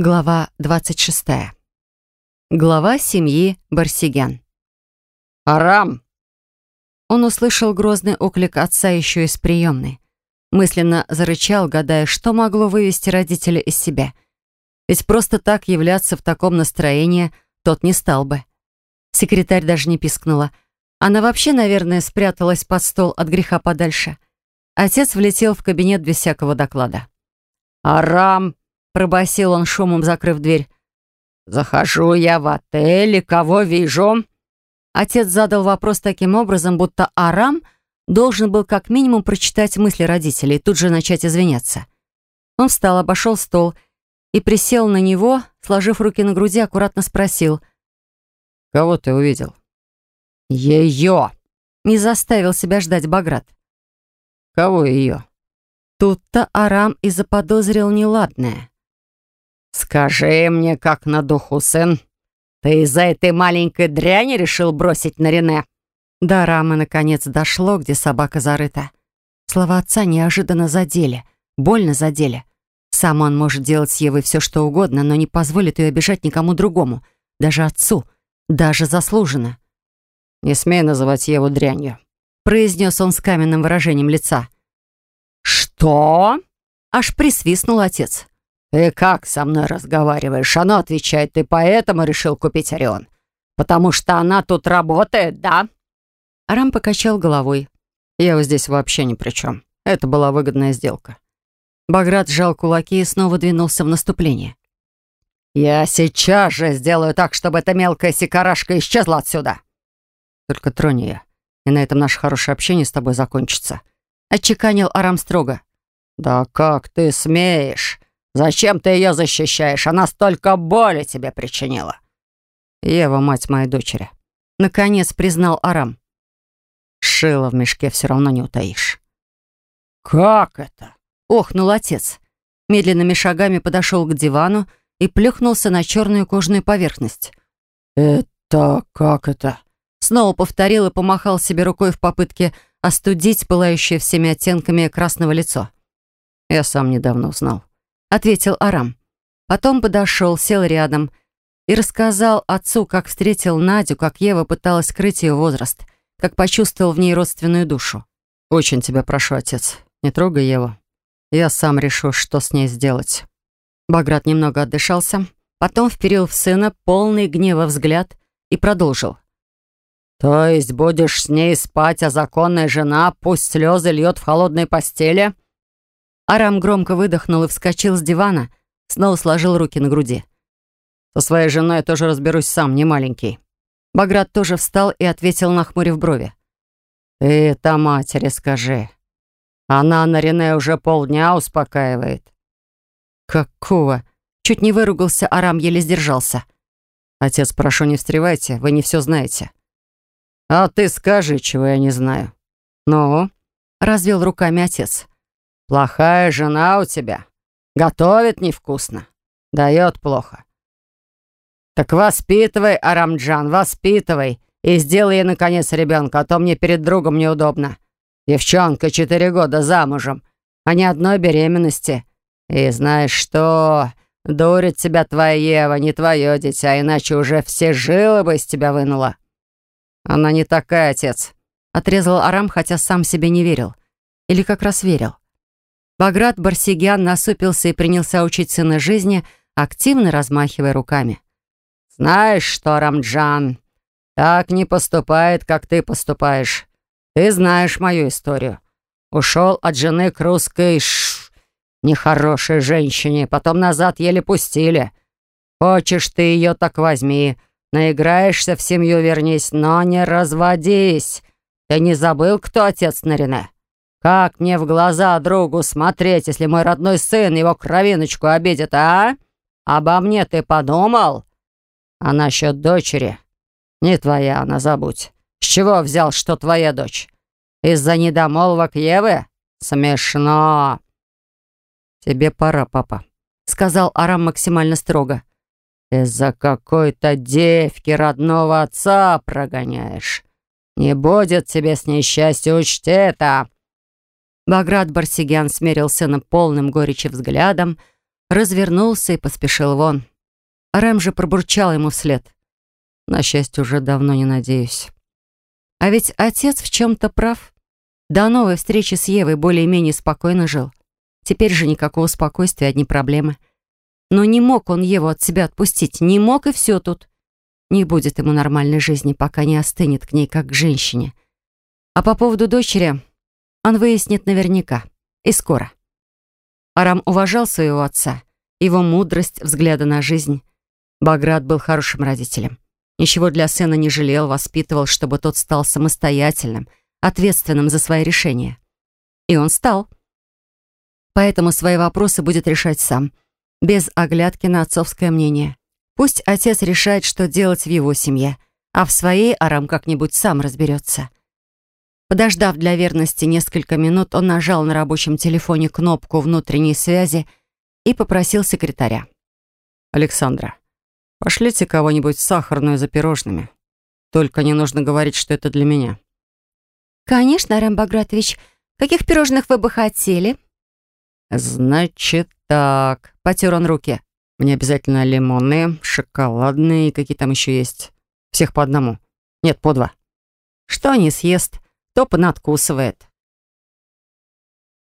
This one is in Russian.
Глава 26. Глава семьи Барсигян. «Арам!» Он услышал грозный оклик отца еще из приемной. Мысленно зарычал, гадая, что могло вывести родителя из себя. Ведь просто так являться в таком настроении тот не стал бы. Секретарь даже не пискнула. Она вообще, наверное, спряталась под стол от греха подальше. Отец влетел в кабинет без всякого доклада. «Арам!» Пробасил он шумом, закрыв дверь. «Захожу я в отель, и кого вижу?» Отец задал вопрос таким образом, будто Арам должен был как минимум прочитать мысли родителей и тут же начать извиняться. Он встал, обошел стол и присел на него, сложив руки на груди, аккуратно спросил. «Кого ты увидел?» «Ее!» Не заставил себя ждать Баграт. «Кого ее?» Тут-то Арам и заподозрил неладное. «Скажи мне, как на духу, сын, ты из-за этой маленькой дряни решил бросить на Рене?» До Рамы наконец дошло, где собака зарыта. Слова отца неожиданно задели, больно задели. Сам он может делать с Евой все, что угодно, но не позволит ее обижать никому другому, даже отцу, даже заслуженно. «Не смей называть Еву дрянью», — произнес он с каменным выражением лица. «Что?» — аж присвистнул отец. «Ты как со мной разговариваешь?» Она отвечает, «Ты поэтому решил купить Орион? Потому что она тут работает, да?» Арам покачал головой. «Я вот здесь вообще ни при чем. Это была выгодная сделка». Баграт сжал кулаки и снова двинулся в наступление. «Я сейчас же сделаю так, чтобы эта мелкая сикарашка исчезла отсюда!» «Только тронь ее, и на этом наше хорошее общение с тобой закончится», — отчеканил Арам строго. «Да как ты смеешь? Зачем ты ее защищаешь? Она столько боли тебе причинила. Ева, мать моей дочери. Наконец признал Арам. Шила в мешке все равно не утаишь. «Как это?» — охнул отец. Медленными шагами подошел к дивану и плюхнулся на черную кожаную поверхность. «Это как это?» Снова повторил и помахал себе рукой в попытке остудить пылающее всеми оттенками красного лицо. Я сам недавно узнал. — ответил Арам. Потом подошел, сел рядом и рассказал отцу, как встретил Надю, как Ева пыталась скрыть ее возраст, как почувствовал в ней родственную душу. «Очень тебя прошу, отец, не трогай Еву. Я сам решу, что с ней сделать». Баграт немного отдышался, потом вперил в сына полный гнева взгляд и продолжил. «То есть будешь с ней спать, а законная жена пусть слезы льет в холодной постели?» Арам громко выдохнул и вскочил с дивана, снова сложил руки на груди. «Со своей женой я тоже разберусь сам, не маленький». Баграт тоже встал и ответил, нахмурив брови. «Ты это матери скажи. Она на Рене уже полдня успокаивает». «Какого?» Чуть не выругался, Арам еле сдержался. «Отец, прошу, не встревайте, вы не все знаете». «А ты скажи, чего я не знаю». «Ну?» — развел руками отец. Плохая жена у тебя. Готовит невкусно. Дает плохо. Так воспитывай, Арамджан, воспитывай. И сделай наконец, ребенка, а то мне перед другом неудобно. Девчонка четыре года замужем, а ни одной беременности. И знаешь что? Дурит тебя твоя Ева, не твое дитя, иначе уже все жилы бы из тебя вынула. Она не такая, отец. Отрезал Арам, хотя сам себе не верил. Или как раз верил. Баграт Барсигян насупился и принялся учить сына жизни, активно размахивая руками. «Знаешь что, Рамджан, так не поступает, как ты поступаешь. Ты знаешь мою историю. Ушел от жены к русской ш... нехорошей женщине, потом назад еле пустили. Хочешь ты ее, так возьми. Наиграешься в семью, вернись, но не разводись. Ты не забыл, кто отец Нарине?» Как мне в глаза другу смотреть, если мой родной сын его кровиночку обидит, а? Обо мне ты подумал? А насчет дочери? Не твоя она, забудь. С чего взял, что твоя дочь? Из-за недомолвок Евы? Смешно. Тебе пора, папа, сказал Арам максимально строго. Из-за какой-то девки родного отца прогоняешь. Не будет тебе с несчастья, учти это. Баграт Барсигян смерил сына полным горечи взглядом, развернулся и поспешил вон. Рэм же пробурчал ему вслед. На счастье, уже давно не надеюсь. А ведь отец в чем-то прав. До новой встречи с Евой более-менее спокойно жил. Теперь же никакого спокойствия, одни проблемы. Но не мог он Еву от себя отпустить. Не мог, и все тут. Не будет ему нормальной жизни, пока не остынет к ней, как к женщине. А по поводу дочери он выяснит наверняка. И скоро. Арам уважал своего отца, его мудрость, взгляда на жизнь. Баграт был хорошим родителем. Ничего для сына не жалел, воспитывал, чтобы тот стал самостоятельным, ответственным за свои решения. И он стал. Поэтому свои вопросы будет решать сам, без оглядки на отцовское мнение. Пусть отец решает, что делать в его семье, а в своей Арам как-нибудь сам разберется. Подождав для верности несколько минут, он нажал на рабочем телефоне кнопку внутренней связи и попросил секретаря. «Александра, пошлите кого-нибудь в сахарную за пирожными. Только не нужно говорить, что это для меня». «Конечно, Арам Багратович. Каких пирожных вы бы хотели?» «Значит так...» — потер он руки. Мне обязательно лимонные, шоколадные и какие там еще есть. Всех по одному. Нет, по два. Что не съест, то понадкусывает.